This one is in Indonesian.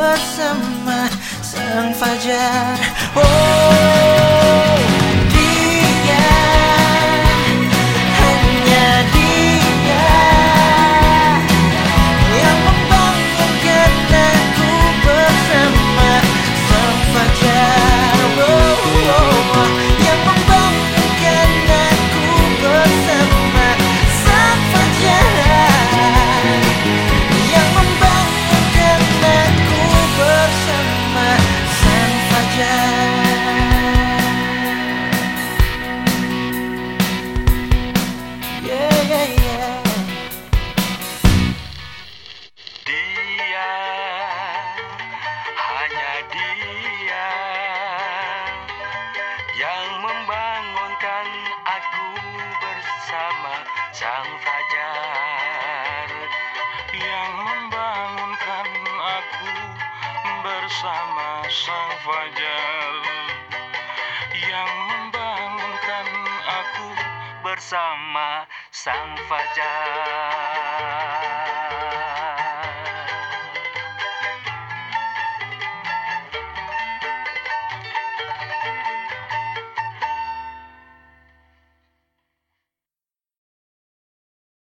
bersama sang fajar. Oh. sang fajar yang membangunkan aku bersama sang fajar. Yang membangunkan aku bersama sang fajar.